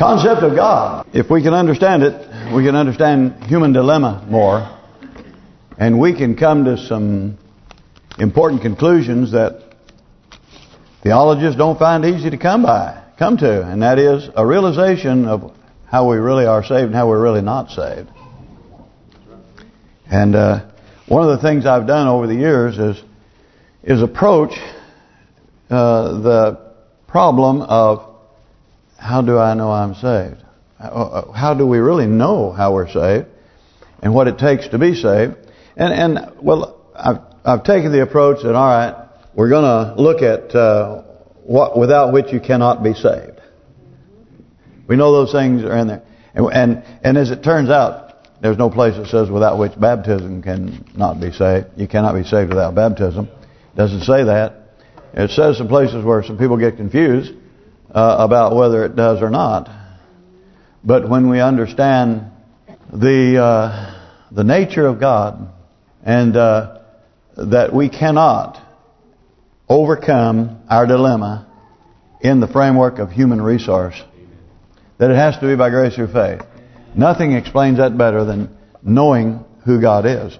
concept of God. If we can understand it, we can understand human dilemma more. And we can come to some important conclusions that theologians don't find easy to come by, come to. And that is a realization of how we really are saved and how we're really not saved. And uh, one of the things I've done over the years is is approach uh, the problem of how do I know I'm saved? Uh, how do we really know how we're saved and what it takes to be saved? And and well, I've I've taken the approach that all right, we're going to look at uh, what without which you cannot be saved. We know those things are in there, and and, and as it turns out, there's no place that says without which baptism cannot be saved. You cannot be saved without baptism. It doesn't say that. It says some places where some people get confused uh, about whether it does or not. But when we understand the uh, the nature of God and uh, that we cannot overcome our dilemma in the framework of human resource, that it has to be by grace through faith. Nothing explains that better than knowing who God is.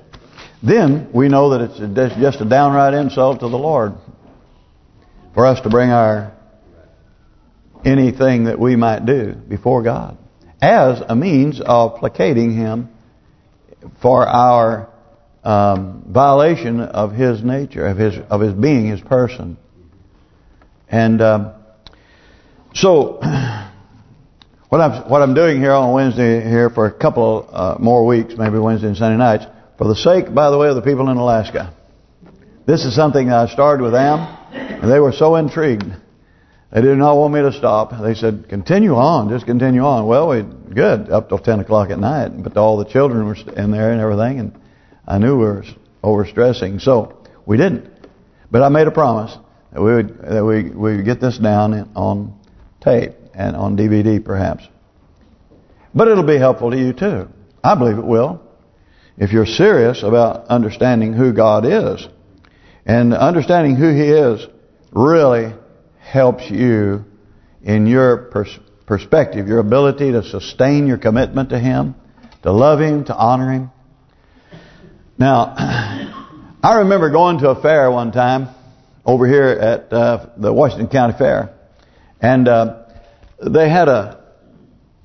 Then we know that it's just a downright insult to the Lord for us to bring our anything that we might do before God as a means of placating Him for our um, violation of His nature, of His of His being, His person. And um, so what I'm what I'm doing here on Wednesday here for a couple uh, more weeks, maybe Wednesday and Sunday nights, for the sake, by the way, of the people in Alaska. This is something I started with them, and they were so intrigued. They did not want me to stop. They said, continue on, just continue on. Well, we good, up till 10 o'clock at night, but all the children were in there and everything, and I knew we were overstressing, so we didn't. But I made a promise that we would that we we would get this down on tape and on DVD perhaps. But it'll be helpful to you too. I believe it will. If you're serious about understanding who God is. And understanding who He is really helps you in your pers perspective, your ability to sustain your commitment to Him, to love Him, to honor Him. Now, I remember going to a fair one time over here at uh, the Washington County Fair. And uh, they had a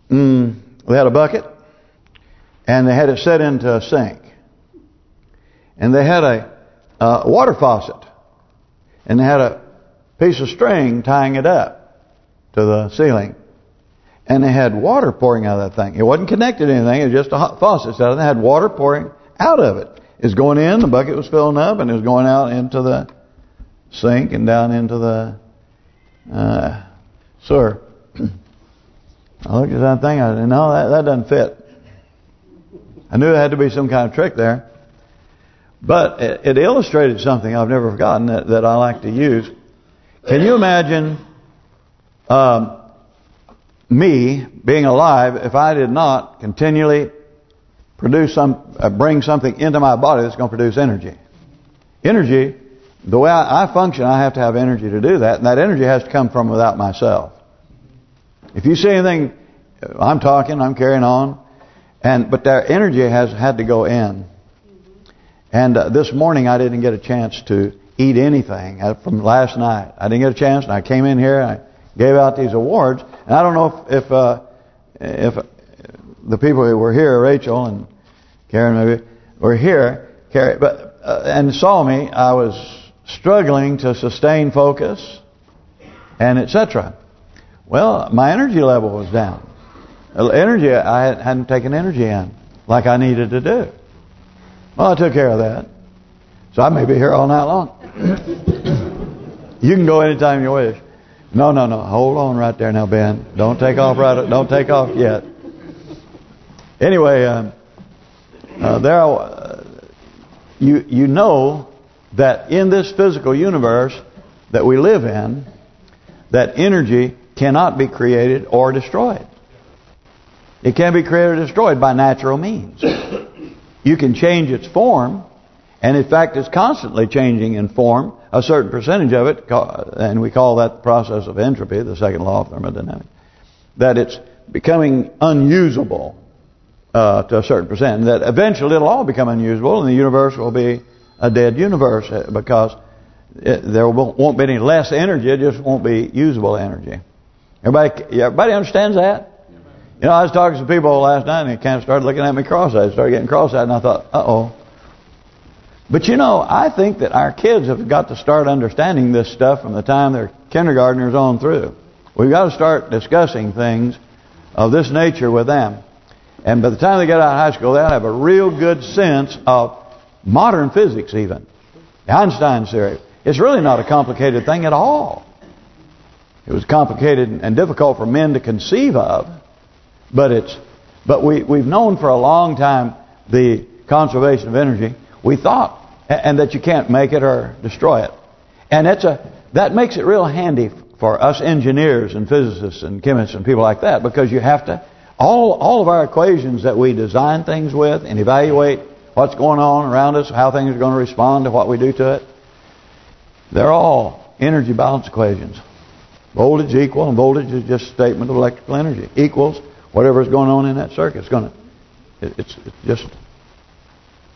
mm, they had a bucket, and they had it set into a sink, and they had a, a water faucet, and they had a piece of string tying it up to the ceiling. And they had water pouring out of that thing. It wasn't connected to anything. It was just a hot faucet. So they had water pouring out of it. It was going in, the bucket was filling up, and it was going out into the sink and down into the uh, sewer. I looked at that thing. I said, no, that, that doesn't fit. I knew there had to be some kind of trick there. But it, it illustrated something I've never forgotten that, that I like to use. Can you imagine um, me being alive if I did not continually produce some, uh, bring something into my body that's going to produce energy? Energy, the way I, I function, I have to have energy to do that, and that energy has to come from without myself. If you see anything, I'm talking, I'm carrying on, and but that energy has had to go in. And uh, this morning I didn't get a chance to eat anything uh, from last night. I didn't get a chance, and I came in here and I gave out these awards. And I don't know if if, uh, if the people who were here, Rachel and Karen maybe, were here, Carrie, but uh, and saw me. I was struggling to sustain focus and etc. Well, my energy level was down. Energy, I hadn't taken energy in like I needed to do. Well, I took care of that. So I may be here all night long. You can go anytime you wish. No, no, no. Hold on right there now, Ben. Don't take off right. Don't take off yet. Anyway, um, uh, there, uh, you you know that in this physical universe that we live in, that energy cannot be created or destroyed. It can be created or destroyed by natural means. You can change its form, and in fact it's constantly changing in form, a certain percentage of it, and we call that the process of entropy, the second law of thermodynamics, that it's becoming unusable uh, to a certain percent. That eventually it'll all become unusable and the universe will be a dead universe uh, because it, there won't, won't be any less energy. It just won't be usable energy. Everybody, everybody understands that? You know, I was talking to people last night and they kind of started looking at me cross-eyed. Started getting cross-eyed and I thought, uh-oh. But you know, I think that our kids have got to start understanding this stuff from the time they're kindergartners on through. We've got to start discussing things of this nature with them. And by the time they get out of high school, they'll have a real good sense of modern physics even. The Einstein theory. It's really not a complicated thing at all. It was complicated and difficult for men to conceive of, but it's but we we've known for a long time the conservation of energy. We thought and that you can't make it or destroy it. And it's a that makes it real handy for us engineers and physicists and chemists and people like that because you have to all all of our equations that we design things with and evaluate what's going on around us, how things are going to respond to what we do to it. They're all energy balance equations. Voltage equal, and voltage is just a statement of electrical energy. Equals whatever is going on in that circuit. It's going to, it's, it's just,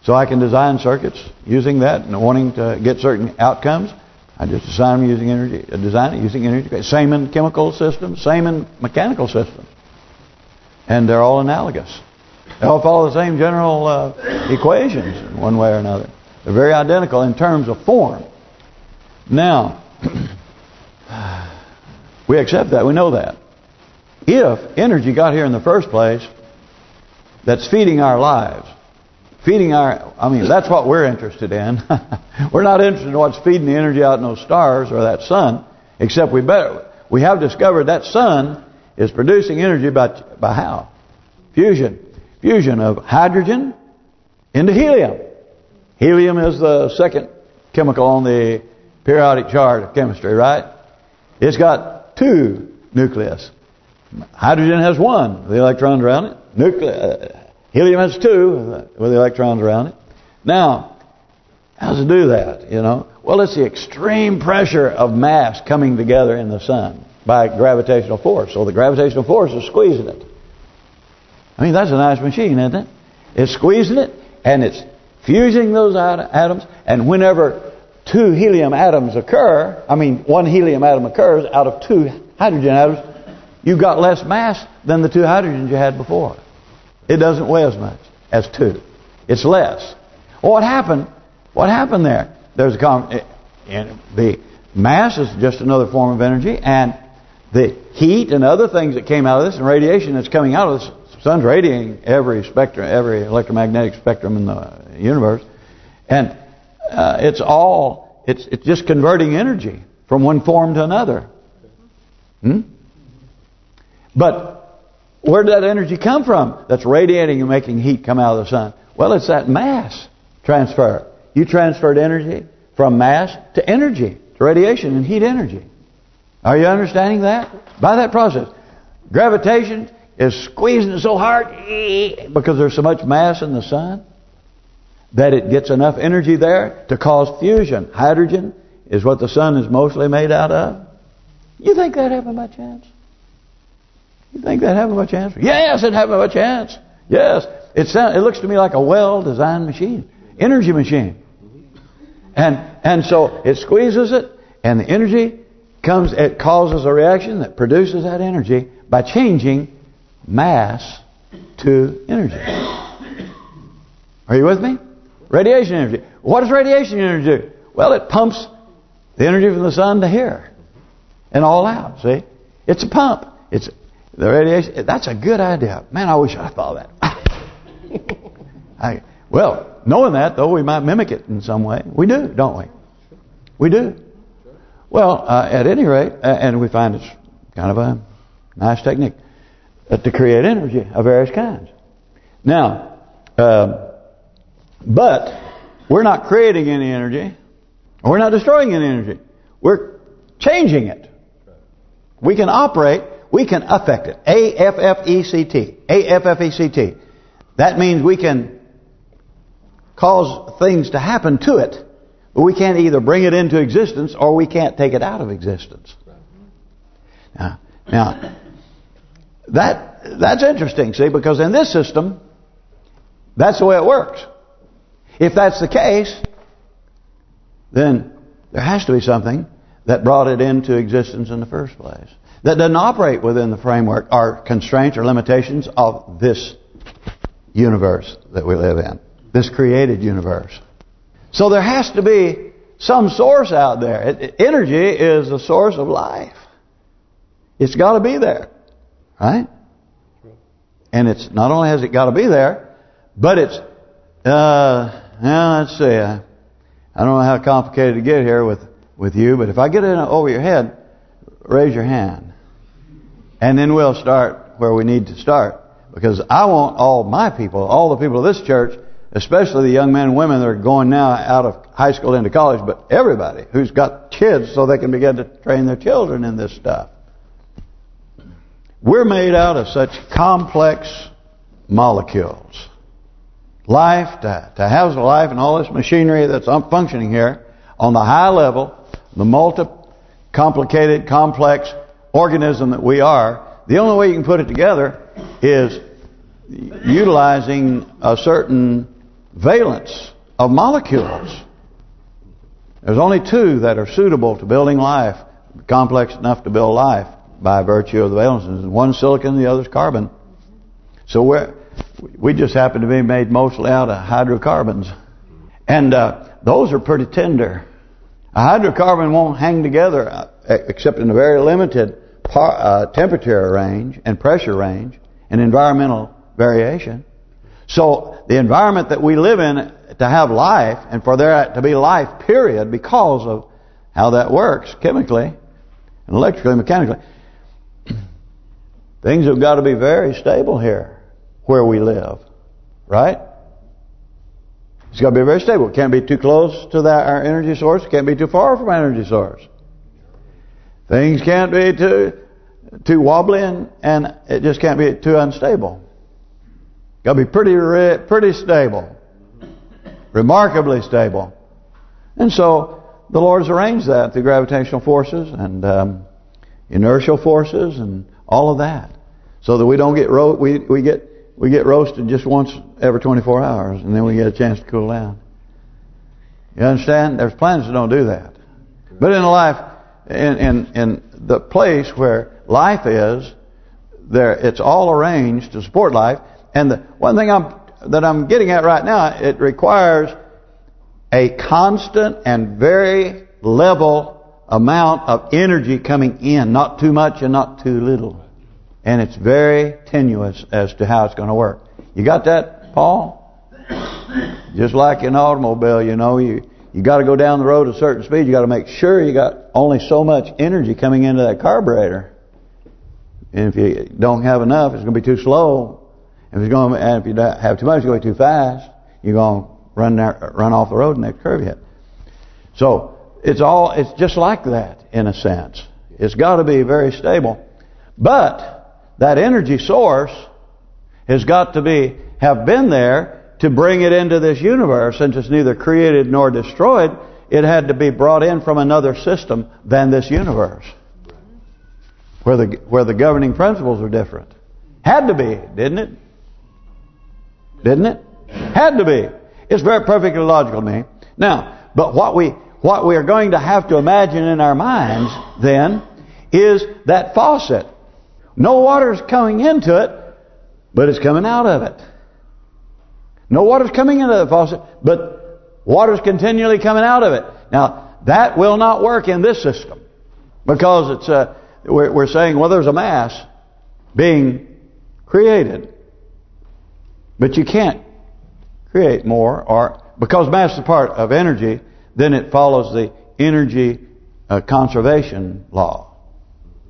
so I can design circuits using that and wanting to get certain outcomes. I just design them using energy, design it using energy. Same in chemical systems, same in mechanical systems. And they're all analogous. They all follow the same general uh, equations in one way or another. They're very identical in terms of form. Now, we accept that. We know that. If energy got here in the first place, that's feeding our lives. Feeding our, I mean, that's what we're interested in. we're not interested in what's feeding the energy out in those stars or that sun, except we better, we have discovered that sun is producing energy by, by how? Fusion. Fusion of hydrogen into helium. Helium is the second chemical on the periodic chart of chemistry, right? It's got two nucleus. Hydrogen has one the electrons around it. Nucleus, uh, helium has two with the electrons around it. Now, how does it do that, you know? Well, it's the extreme pressure of mass coming together in the sun by gravitational force. So the gravitational force is squeezing it. I mean, that's a nice machine, isn't it? It's squeezing it, and it's fusing those atoms, and whenever two helium atoms occur, I mean, one helium atom occurs out of two hydrogen atoms, you've got less mass than the two hydrogens you had before. It doesn't weigh as much as two. It's less. Well, what happened? What happened there? There's a the mass is just another form of energy, and the heat and other things that came out of this, and radiation that's coming out of this, sun's radiating every spectrum, every electromagnetic spectrum in the universe, and uh, it's all it's it's just converting energy from one form to another. Hmm? But where did that energy come from? That's radiating and making heat come out of the sun. Well, it's that mass transfer. You transferred energy from mass to energy, to radiation and heat energy. Are you understanding that? By that process. Gravitation is squeezing so hard because there's so much mass in the sun that it gets enough energy there to cause fusion. Hydrogen is what the sun is mostly made out of. You think that happened by chance? You think that happened by chance? Yes, it happened by chance. Yes. It sounds, it looks to me like a well-designed machine. Energy machine. And and so it squeezes it, and the energy comes, it causes a reaction that produces that energy by changing mass to energy. Are you with me? Radiation energy. What does radiation energy do? Well, it pumps the energy from the sun to here and all out. See, it's a pump. It's the radiation. That's a good idea, man. I wish I thought of that. I, well, knowing that though, we might mimic it in some way. We do, don't we? We do. Well, uh, at any rate, uh, and we find it's kind of a nice technique uh, to create energy of various kinds. Now, um, but we're not creating any energy. We're not destroying any energy. We're changing it. We can operate, we can affect it. A-F-F-E-C-T. A-F-F-E-C-T. That means we can cause things to happen to it, but we can't either bring it into existence or we can't take it out of existence. Now, now that that's interesting, see, because in this system, that's the way it works. If that's the case, then there has to be something that brought it into existence in the first place. That doesn't operate within the framework or constraints or limitations of this universe that we live in. This created universe. So there has to be some source out there. Energy is the source of life. It's got to be there. Right? And it's not only has it got to be there, but it's, uh, now let's see, I don't know how complicated to get here with, with you, but if I get it over your head, raise your hand. And then we'll start where we need to start. Because I want all my people, all the people of this church, especially the young men and women that are going now out of high school into college, but everybody who's got kids so they can begin to train their children in this stuff. We're made out of such complex molecules. Life, to, to house life and all this machinery that's functioning here, on the high level, the multi-complicated, complex organism that we are, the only way you can put it together is utilizing a certain valence of molecules. There's only two that are suitable to building life, complex enough to build life by virtue of the valences. One's silicon, the other's carbon. So we we just happen to be made mostly out of hydrocarbons. And uh, those are pretty tender. A hydrocarbon won't hang together uh, except in a very limited uh, temperature range and pressure range and environmental variation. So the environment that we live in to have life and for there to be life, period, because of how that works chemically and electrically, mechanically, things have got to be very stable here where we live. Right? It's got to be very stable. It can't be too close to that our energy source. It can't be too far from our energy source. Things can't be too too wobbly and, and it just can't be too unstable. Got to be pretty pretty stable, remarkably stable. And so the Lord's arranged that through gravitational forces and um, inertial forces and all of that, so that we don't get we we get we get roasted just once every 24 hours, and then we get a chance to cool down. You understand? There's planets that don't do that. But in life, in in in the place where life is, there it's all arranged to support life. And the one thing I'm that I'm getting at right now, it requires a constant and very level amount of energy coming in, not too much and not too little. And it's very tenuous as to how it's going to work. You got that, Paul? Just like an automobile, you know, you you got to go down the road at a certain speed. You got to make sure you got only so much energy coming into that carburetor. And if you don't have enough, it's going to be too slow. If it's going, and if you have too much, it's going to be too fast. You're going to run there, run off the road in that curve hit. So it's all it's just like that in a sense. It's got to be very stable, but that energy source has got to be have been there to bring it into this universe, since it's neither created nor destroyed. It had to be brought in from another system than this universe where the where the governing principles are different. Had to be, didn't it? Didn't it? Had to be. It's very perfectly logical to me. Now, but what we what we are going to have to imagine in our minds then is that faucet. No water is coming into it, but it's coming out of it. No water's coming into the faucet, but water's continually coming out of it. Now, that will not work in this system because it's a we're, we're saying, well, there's a mass being created. But you can't create more, or because mass is part of energy, then it follows the energy uh, conservation law.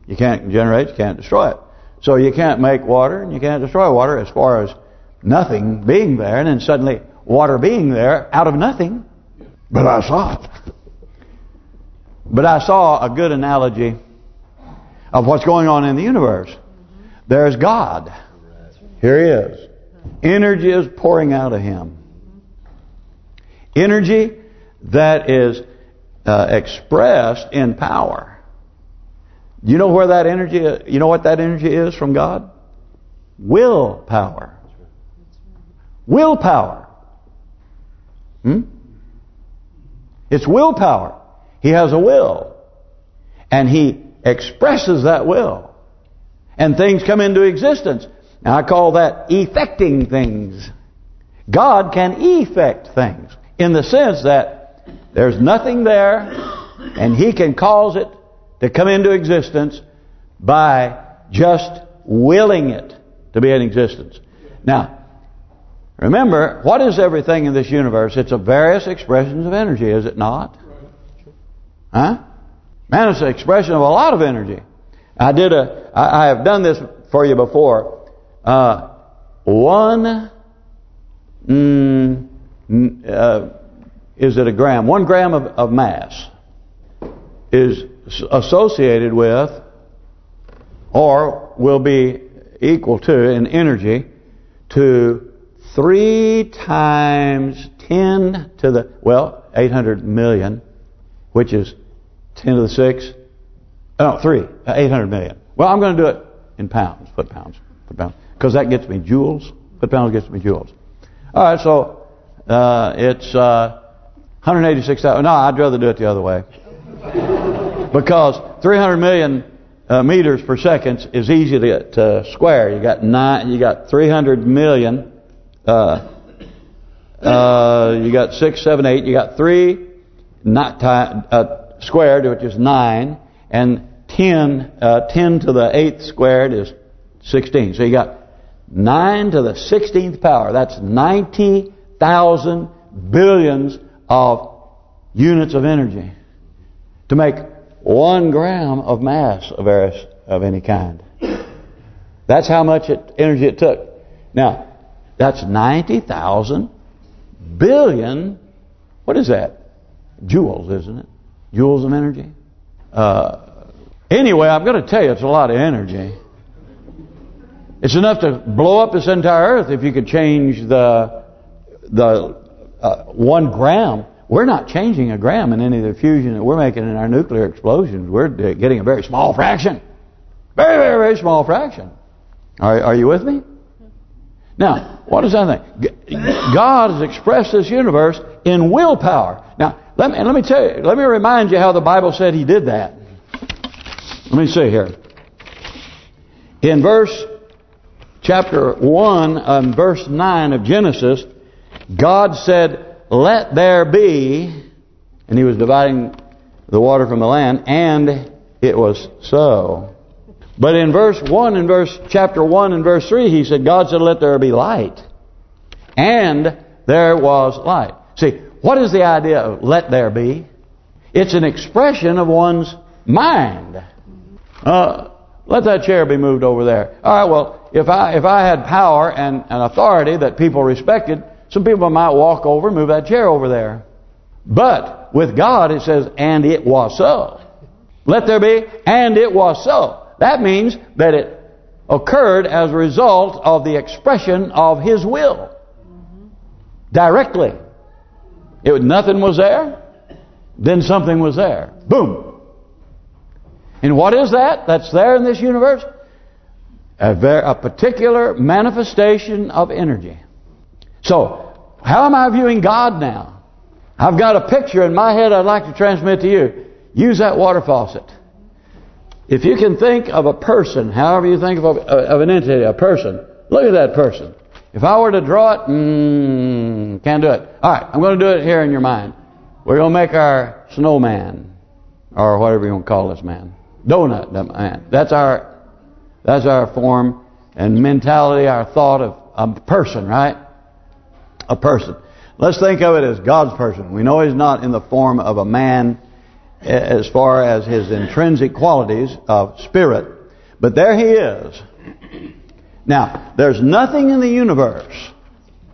You can't generate, you can't destroy it. So you can't make water, and you can't destroy water as far as nothing being there, and then suddenly water being there out of nothing. But I saw it. But I saw a good analogy of what's going on in the universe. There's God. Here He is. Energy is pouring out of Him. Energy that is uh, expressed in power. You know where that energy, you know what that energy is from God? willpower. Willpower. Hmm? It's willpower. He has a will. And he expresses that will. And things come into existence. Now I call that effecting things. God can effect things in the sense that there's nothing there and He can cause it to come into existence by just willing it to be in existence. Now, remember, what is everything in this universe? It's a various expressions of energy, is it not? Huh? Man, it's an expression of a lot of energy. I did a, I, I have done this for you before. Uh, one, mm, uh, is it a gram? One gram of, of mass is associated with, or will be equal to in energy, to three times 10 to the, well, 800 million, which is 10 to the 6, no, 3, 800 million. Well, I'm going to do it in pounds, foot pounds, foot pounds, because that gets me joules. Foot pounds gets me joules. All right, so uh, it's uh, 186,000. No, I'd rather do it the other way. because 300 million uh, meters per second is easy to, to square. You got nine. You got 300 million. Uh, uh, you got six, seven, eight. You got three not uh, squared, which is nine, and 10, uh, 10 to the eighth squared is 16. So you got 9 to the 16th power. That's 90,000 billions of units of energy to make one gram of mass of, of any kind. That's how much it, energy it took. Now, that's 90,000 billion, what is that? Joules, isn't it? Joules of energy. Uh, anyway, I'm going to tell you it's a lot of energy. It's enough to blow up this entire earth if you could change the the uh, one gram. We're not changing a gram in any of the fusion that we're making in our nuclear explosions. We're getting a very small fraction. Very, very, very small fraction. Are, are you with me? Now, what does that think? God has expressed this universe in willpower. Now, let me let me tell you, let me remind you how the Bible said He did that. Let me see here. In verse chapter 1 and verse 9 of Genesis, God said, let there be, and he was dividing the water from the land, and it was so. But in verse 1 and verse chapter 1 and verse 3, he said, God said, let there be light. And there was light. See, what is the idea of let there be? It's an expression of one's mind. Uh, let that chair be moved over there. All right, well, if I if I had power and, and authority that people respected, some people might walk over move that chair over there. But with God, it says, and it was so. Let there be, and it was so. That means that it occurred as a result of the expression of His will. Directly. It Nothing was there, then something was there. Boom. And what is that that's there in this universe? A, a particular manifestation of energy. So, how am I viewing God now? I've got a picture in my head I'd like to transmit to you. Use that water faucet. If you can think of a person, however you think of, a, of an entity, a person, look at that person. If I were to draw it, mm, can't do it. All right, I'm going to do it here in your mind. We're going to make our snowman, or whatever you want to call this man donut man. That's our that's our form and mentality, our thought of a person, right? A person. Let's think of it as God's person. We know He's not in the form of a man as far as his intrinsic qualities of spirit. But there He is. Now, there's nothing in the universe.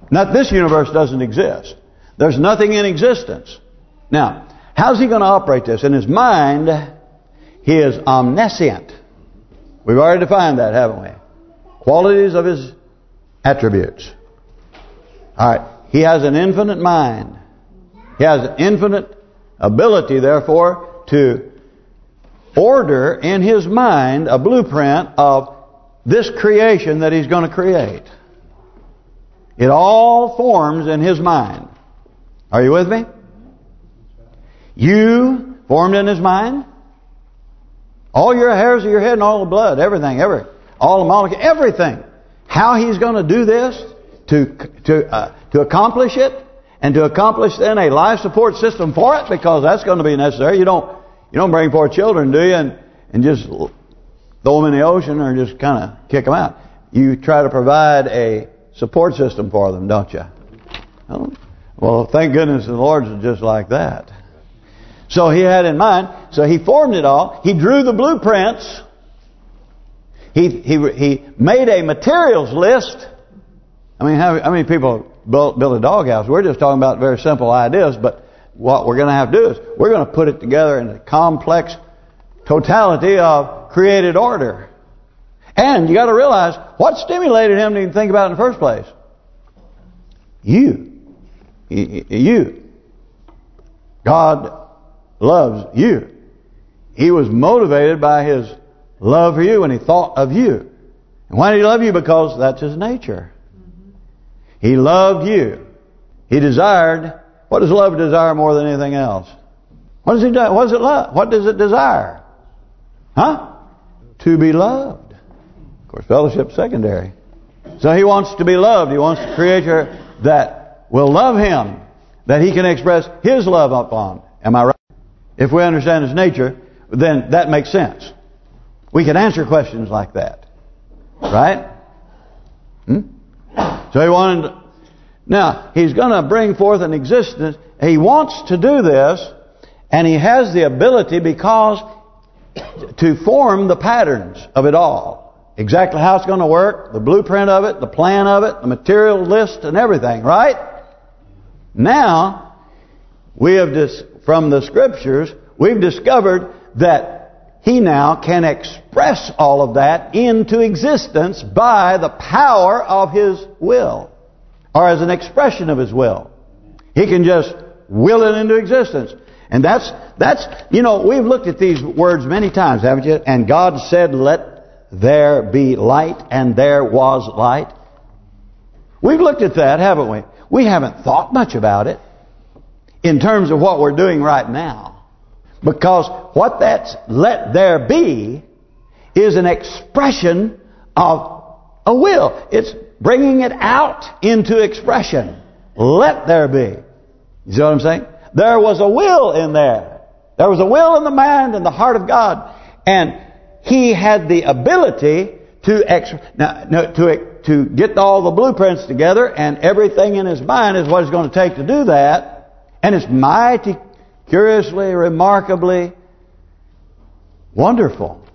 Not this universe doesn't exist. There's nothing in existence. Now, how's He going to operate this? In His mind, he is omniscient. We've already defined that, haven't we? Qualities of His attributes. All right. He has an infinite mind. He has an infinite ability, therefore, to order in His mind a blueprint of this creation that He's going to create. It all forms in His mind. Are you with me? You formed in His mind. All your hairs of your head and all the blood, everything, every, all the molecules, everything. How He's going to do this to to uh, to accomplish it, and to accomplish then a life support system for it, because that's going to be necessary. You don't you don't bring forth children, do you, and and just throw them in the ocean or just kind of kick them out. You try to provide a support system for them, don't you? Well, thank goodness the Lord's just like that. So he had in mind, so he formed it all. He drew the blueprints. He he he made a materials list. I mean, how, how many people build, build a doghouse? We're just talking about very simple ideas, but what we're going to have to do is we're going to put it together in a complex totality of created order. And you got to realize what stimulated him to even think about it in the first place. You. You. God loves you. He was motivated by his love for you and he thought of you. And why did he love you? Because that's his nature. He loved you. He desired. What does love desire more than anything else? What does he do? What does it love? What does it desire? Huh? To be loved. Of course, fellowship secondary. So he wants to be loved. He wants a creature that will love him, that he can express his love upon. Am I right? If we understand his nature, then that makes sense. We can answer questions like that. Right? Hmm? So he wanted... To, now, he's going to bring forth an existence. He wants to do this, and he has the ability because to form the patterns of it all. Exactly how it's going to work, the blueprint of it, the plan of it, the material list and everything, right? Now, we have just from the scriptures, we've discovered that he now can express all of that into existence by the power of his will, or as an expression of his will. He can just will it into existence. And that's, that's you know, we've looked at these words many times, haven't you? And God said, let there be light, and there was light. We've looked at that, haven't we? We haven't thought much about it in terms of what we're doing right now. Because what that's let there be is an expression of a will. It's bringing it out into expression. Let there be. You see what I'm saying? There was a will in there. There was a will in the mind and the heart of God. And he had the ability to now, to to get all the blueprints together and everything in his mind is what it's going to take to do that. And it's mighty, curiously, remarkably wonderful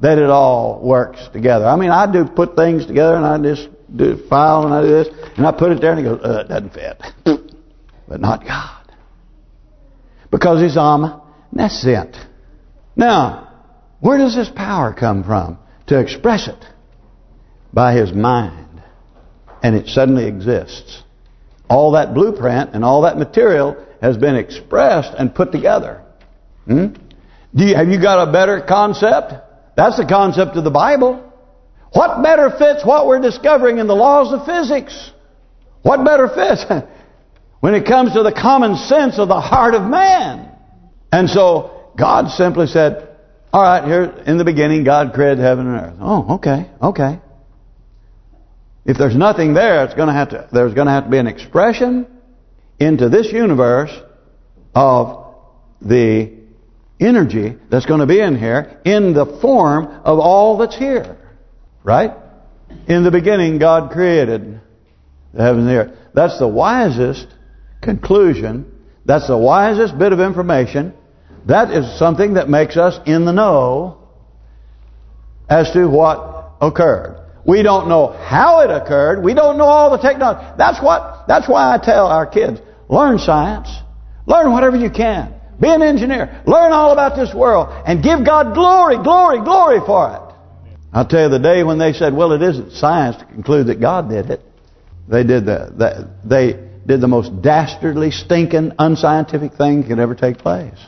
that it all works together. I mean, I do put things together and I just do file and I do this and I put it there and it goes, uh, it doesn't fit. but not God because he's omniscient. Now, where does this power come from to express it? By his mind. And it suddenly exists. All that blueprint and all that material has been expressed and put together. Hmm? Do you, have you got a better concept? That's the concept of the Bible. What better fits what we're discovering in the laws of physics? What better fits? when it comes to the common sense of the heart of man. And so God simply said, all right, here in the beginning God created heaven and earth. Oh, okay, okay. If there's nothing there, it's going to have to there's going to have to be an expression into this universe of the energy that's going to be in here in the form of all that's here. Right? In the beginning God created the heavens and the earth. That's the wisest conclusion. That's the wisest bit of information. That is something that makes us in the know as to what occurred. We don't know how it occurred. We don't know all the technology. That's what. That's why I tell our kids, learn science. Learn whatever you can. Be an engineer. Learn all about this world. And give God glory, glory, glory for it. I'll tell you the day when they said, well, it isn't science to conclude that God did it. They did that. They did the most dastardly, stinking, unscientific thing that could ever take place.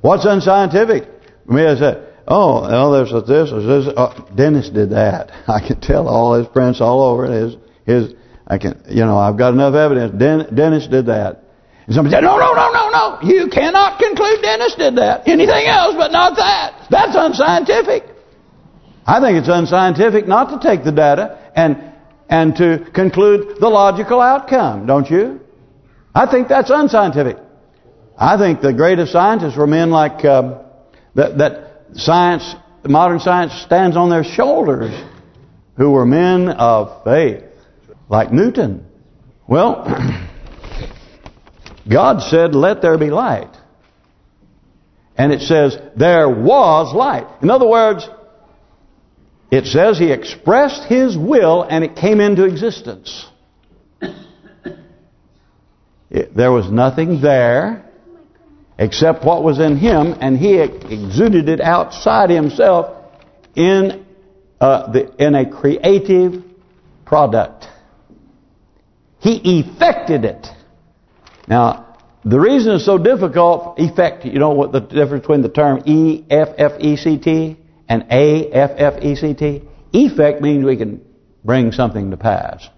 What's unscientific? For me, I said, oh, well, there's this, there's this. Oh, Dennis did that. I can tell all his prints all over. His, his, I can, you know, I've got enough evidence. Den, Dennis did that. And somebody said, no, no, no, no, no. You cannot conclude Dennis did that. Anything else but not that. That's unscientific. I think it's unscientific not to take the data and and to conclude the logical outcome, don't you? I think that's unscientific. I think the greatest scientists were men like uh, that. That science, modern science, stands on their shoulders, who were men of faith, like Newton. Well, God said, "Let there be light," and it says there was light. In other words, it says He expressed His will and it came into existence. It, there was nothing there except what was in him, and he exuded it outside himself in uh, the, in a creative product. He effected it. Now, the reason it's so difficult, effect, you know what the difference between the term E-F-F-E-C-T and A-F-F-E-C-T? Effect means we can bring something to pass.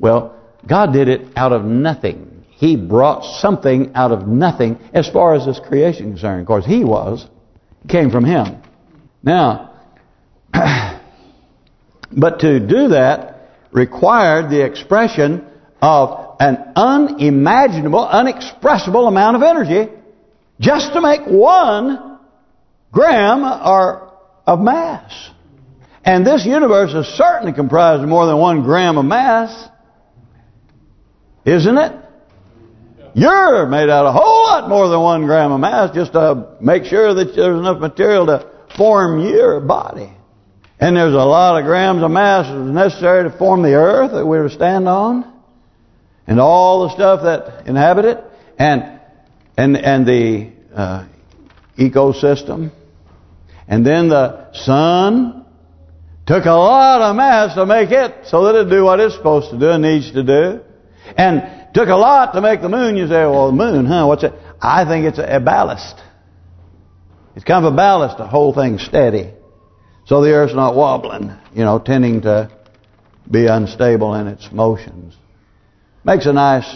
Well, God did it out of nothing. He brought something out of nothing as far as this creation is concerned. Of course, He was. It came from Him. Now, but to do that required the expression of an unimaginable, unexpressible amount of energy just to make one gram or of mass. And this universe is certainly comprised of more than one gram of mass. Isn't it? You're made out of a whole lot more than one gram of mass just to make sure that there's enough material to form your body. And there's a lot of grams of mass necessary to form the earth that we're to stand on. And all the stuff that inhabit it. And and and the uh, ecosystem. And then the sun took a lot of mass to make it so that it do what it's supposed to do and needs to do. And Took a lot to make the moon. You say, well, the moon, huh? What's it? I think it's a, a ballast. It's kind of a ballast to hold things steady. So the Earth's not wobbling, you know, tending to be unstable in its motions. Makes a nice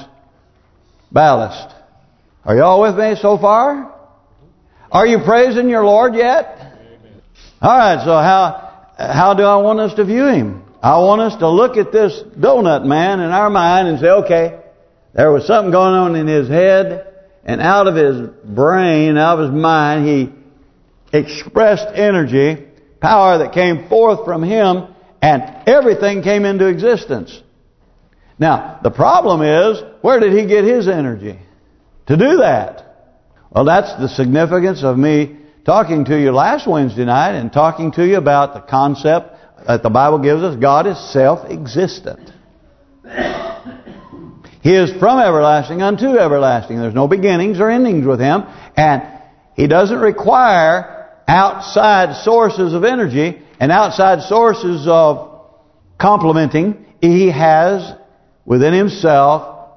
ballast. Are y'all with me so far? Are you praising your Lord yet? All right, so how how do I want us to view Him? I want us to look at this donut man in our mind and say, okay, there was something going on in his head, and out of his brain, out of his mind, he expressed energy, power that came forth from him, and everything came into existence. Now, the problem is, where did he get his energy to do that? Well, that's the significance of me talking to you last Wednesday night and talking to you about the concept that the Bible gives us. God is self-existent. He is from everlasting unto everlasting. There's no beginnings or endings with Him. And He doesn't require outside sources of energy and outside sources of complementing. He has within Himself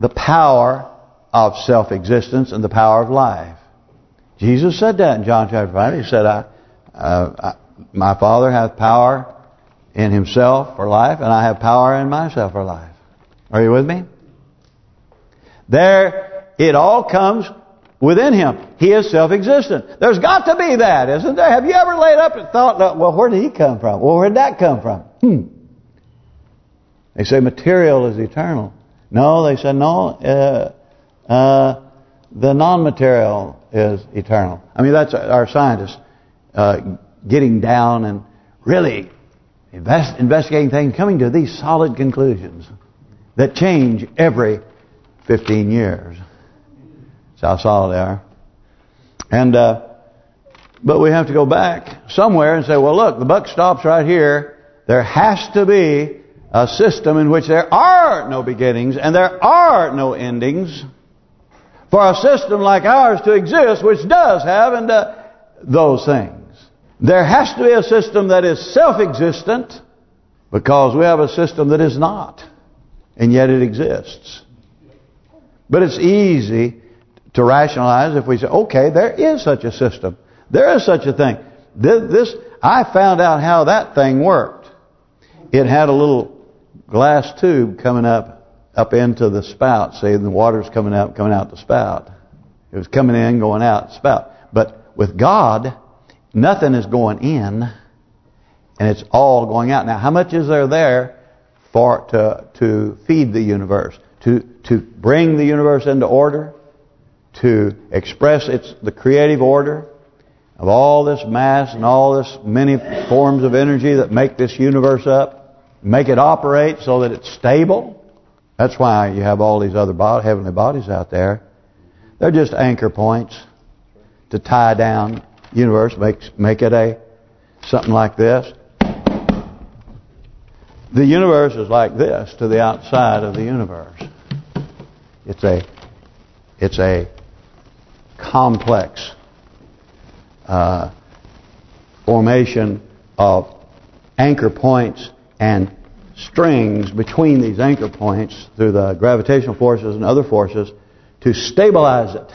the power of self-existence and the power of life. Jesus said that in John chapter 5. He said, I, uh, I, my Father hath power in Himself for life, and I have power in myself for life. Are you with me? There, it all comes within him. He is self-existent. There's got to be that, isn't there? Have you ever laid up and thought, well, where did he come from? Well, where did that come from? Hmm. They say material is eternal. No, they said no. Uh, uh, the non-material is eternal. I mean, that's our scientists uh, getting down and really invest, investigating things, coming to these solid conclusions that change every 15 years. That's how solid they are. And uh, But we have to go back somewhere and say, well, look, the buck stops right here. There has to be a system in which there are no beginnings and there are no endings for a system like ours to exist, which does have and uh, those things. There has to be a system that is self-existent because we have a system that is not and yet it exists. But it's easy to rationalize if we say, okay, there is such a system. There is such a thing. This, I found out how that thing worked. It had a little glass tube coming up up into the spout. See, the water's coming out, coming out the spout. It was coming in, going out, spout. But with God, nothing is going in, and it's all going out. Now, how much is there there for to to feed the universe, to to bring the universe into order, to express its the creative order of all this mass and all this many forms of energy that make this universe up, make it operate so that it's stable. That's why you have all these other heavenly bodies out there. They're just anchor points to tie down universe, make make it a something like this. The universe is like this to the outside of the universe. It's a it's a complex uh, formation of anchor points and strings between these anchor points through the gravitational forces and other forces to stabilize it.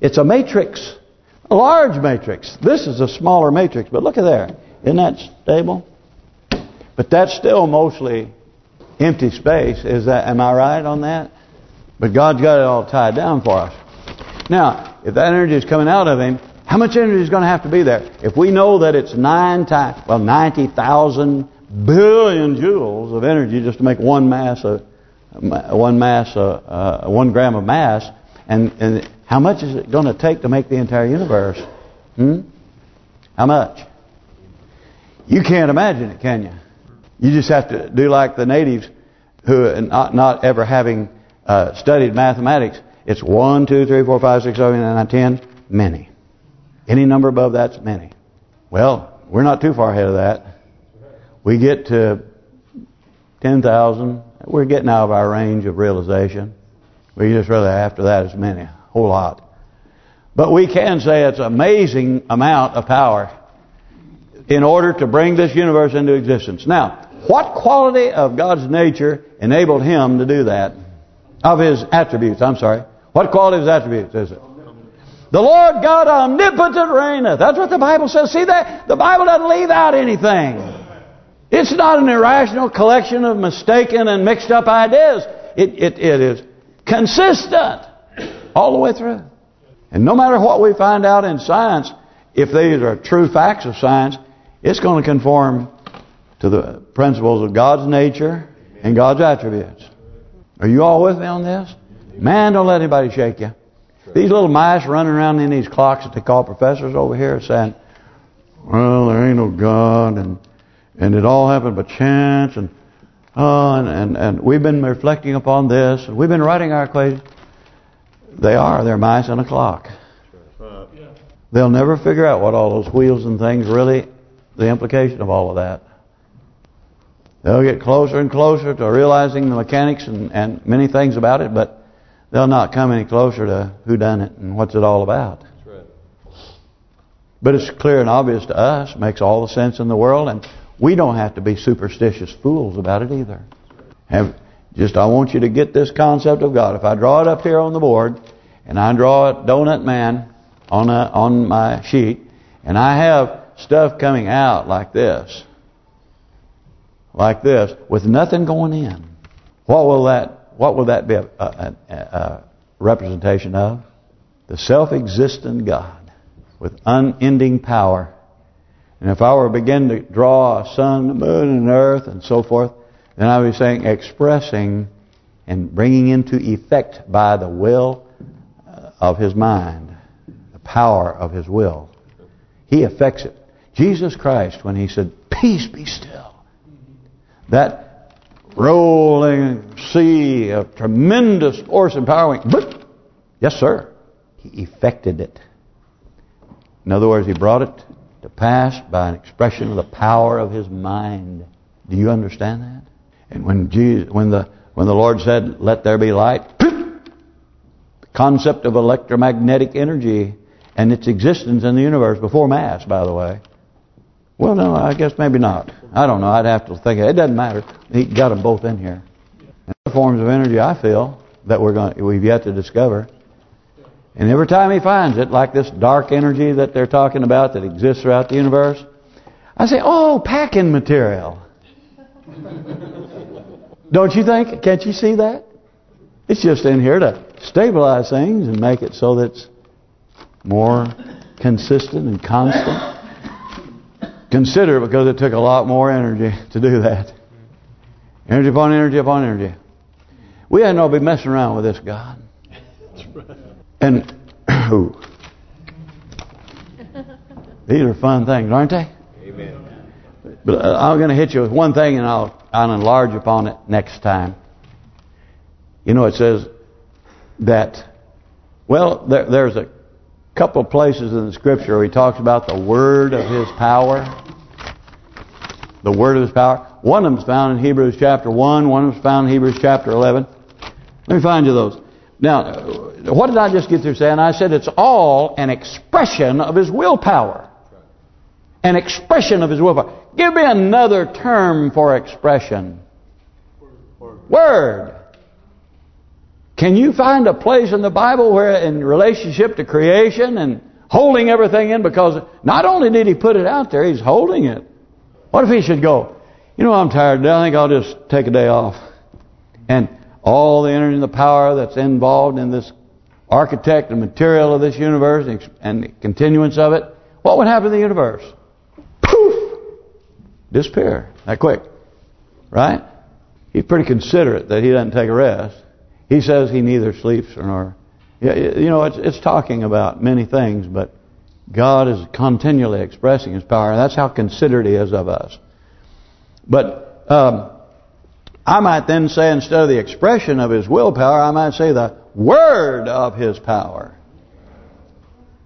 It's a matrix, a large matrix. This is a smaller matrix, but look at there. Isn't that stable? But that's still mostly empty space. Is that? Am I right on that? But God's got it all tied down for us. Now, if that energy is coming out of Him, how much energy is going to have to be there? If we know that it's nine times, well, 90,000 billion joules of energy just to make one mass, of, one mass, uh, uh, one gram of mass, and and how much is it going to take to make the entire universe? Hmm? How much? You can't imagine it, can you? You just have to do like the natives who, not, not ever having uh, studied mathematics, it's 1, 2, 3, 4, 5, 6, 7, 8, 9, 10, many. Any number above that's many. Well, we're not too far ahead of that. We get to 10,000, we're getting out of our range of realization. We just really after that is many, a whole lot. But we can say it's an amazing amount of power in order to bring this universe into existence. Now, what quality of God's nature enabled him to do that? Of his attributes, I'm sorry. What his attributes is it? The Lord God omnipotent reigneth. That's what the Bible says. See that? The Bible doesn't leave out anything. It's not an irrational collection of mistaken and mixed up ideas. It, it, it is consistent all the way through. And no matter what we find out in science, if these are true facts of science, it's going to conform to the principles of God's nature and God's attributes. Are you all with me on this? Man, don't let anybody shake you. These little mice running around in these clocks that they call professors over here saying, well, there ain't no God and and it all happened by chance and oh, and, and and we've been reflecting upon this and we've been writing our equations. They are. They're mice in a clock. They'll never figure out what all those wheels and things really, the implication of all of that. They'll get closer and closer to realizing the mechanics and, and many things about it, but they'll not come any closer to who done it and what's it all about. But it's clear and obvious to us, makes all the sense in the world, and we don't have to be superstitious fools about it either. Have Just I want you to get this concept of God. If I draw it up here on the board, and I draw a donut man on a, on my sheet, and I have stuff coming out like this, like this, with nothing going in, what will that what will that be a, a, a representation of? The self-existent God with unending power and if I were to begin to draw a sun, the moon, and earth, and so forth, then I would be saying expressing and bringing into effect by the will uh, of his mind, the power of his will. He affects it. Jesus Christ, when he said, peace be still, that rolling sea of tremendous force and power went, yes sir, he effected it. In other words, he brought it to pass by an expression of the power of his mind. Do you understand that? And when Jesus, when the when the Lord said, "Let there be light," the concept of electromagnetic energy and its existence in the universe before Mass, by the way. Well, no, I guess maybe not. I don't know. I'd have to think. It doesn't matter. He got them both in here. And other forms of energy, I feel that we're going, we've yet to discover. And every time he finds it, like this dark energy that they're talking about that exists throughout the universe, I say, oh, packing material. Don't you think? Can't you see that? It's just in here to stabilize things and make it so that it's more consistent and constant. Consider because it took a lot more energy to do that. Energy upon energy upon energy. We ain't no be messing around with this God. And ooh, these are fun things, aren't they? Amen. But I'm going to hit you with one thing, and I'll I'll enlarge upon it next time. You know, it says that. Well, there, there's a couple of places in the Scripture where he talks about the word of His power. The word of His power. One of them is found in Hebrews chapter 1. One of them is found in Hebrews chapter 11. Let me find you those. Now, what did I just get through saying? I said it's all an expression of His willpower. An expression of His willpower. Give me another term for expression. Word. Can you find a place in the Bible where in relationship to creation and holding everything in because not only did he put it out there, he's holding it. What if he should go, you know, I'm tired I think I'll just take a day off. And all the energy and the power that's involved in this architect and material of this universe and the continuance of it, what would happen to the universe? Poof! Disappear that quick. Right? He's pretty considerate that he doesn't take a rest. He says he neither sleeps nor... You know, it's, it's talking about many things, but God is continually expressing His power, and that's how considerate He is of us. But um, I might then say instead of the expression of His willpower, I might say the word of His power.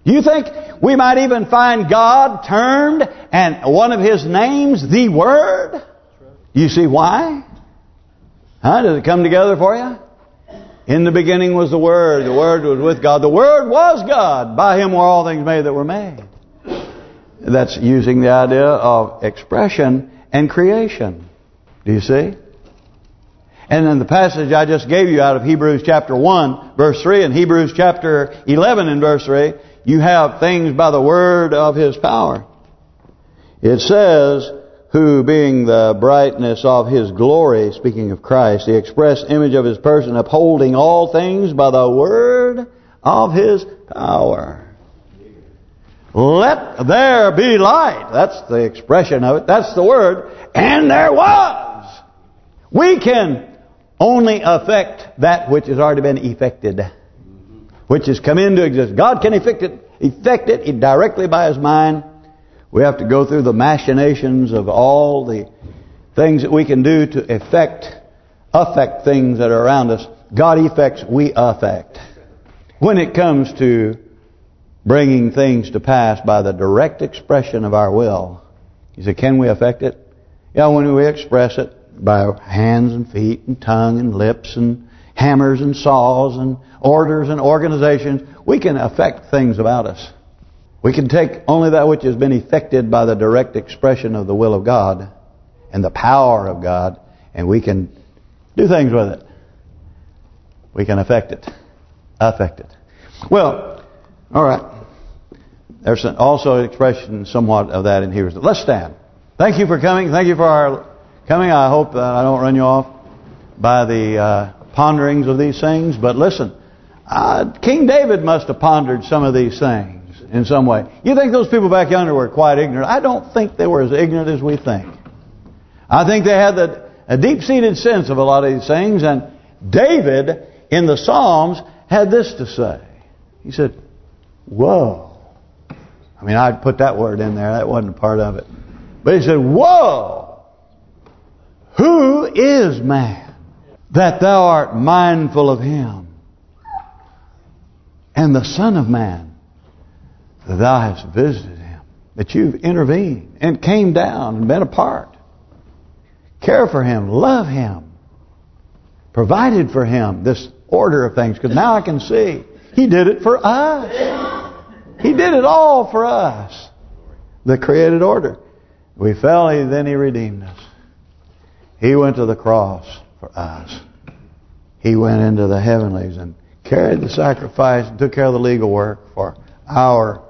You think we might even find God termed and one of His names the Word? You see why? Huh? Does it come together for you? In the beginning was the Word. The Word was with God. The Word was God. By Him were all things made that were made. That's using the idea of expression and creation. Do you see? And in the passage I just gave you out of Hebrews chapter 1, verse 3, and Hebrews chapter 11 and verse 3, you have things by the word of His power. It says, who being the brightness of His glory, speaking of Christ, the express image of His person, upholding all things by the word of His power. Let there be light. That's the expression of it. That's the word. And there was. We can only affect that which has already been effected, which has come into existence. God can effect it, effect it directly by His mind. We have to go through the machinations of all the things that we can do to affect, affect things that are around us. God effects, we affect. When it comes to bringing things to pass by the direct expression of our will, you say, can we affect it? Yeah, when we express it, by hands and feet and tongue and lips and hammers and saws and orders and organizations. We can affect things about us. We can take only that which has been effected by the direct expression of the will of God and the power of God, and we can do things with it. We can affect it. Affect it. Well, all right. There's also an expression somewhat of that in here. Let's stand. Thank you for coming. Thank you for our coming. I hope that I don't run you off by the uh, ponderings of these things. But listen, uh, King David must have pondered some of these things in some way. You think those people back yonder were quite ignorant? I don't think they were as ignorant as we think. I think they had the, a deep-seated sense of a lot of these things. And David, in the Psalms, had this to say. He said, whoa. I mean, I'd put that word in there. That wasn't a part of it. But he said, whoa. Who is man that thou art mindful of him? And the Son of Man thou hast visited him. That you've intervened and came down and been a part. Care for him. Love him. Provided for him this order of things. Because now I can see. He did it for us. He did it all for us. The created order. We fell, he then He redeemed us. He went to the cross for us. He went into the heavenlies and carried the sacrifice and took care of the legal work for our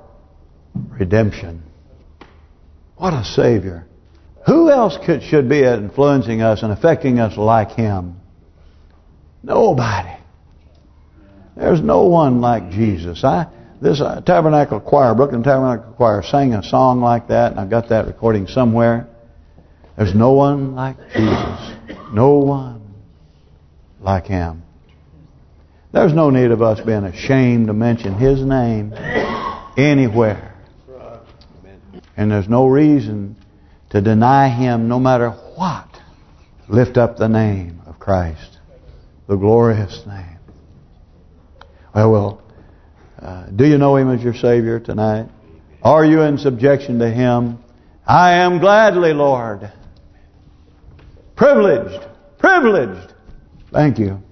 redemption. What a Savior. Who else could should be influencing us and affecting us like Him? Nobody. There's no one like Jesus. I This uh, Tabernacle Choir, Brooklyn Tabernacle Choir, sang a song like that, and I've got that recording somewhere. There's no one like Jesus. No one like Him. There's no need of us being ashamed to mention His name anywhere. And there's no reason to deny Him no matter what. Lift up the name of Christ. The glorious name. Well, well, uh, do you know Him as your Savior tonight? Are you in subjection to Him? I am gladly, Lord. Privileged. Privileged. Thank you.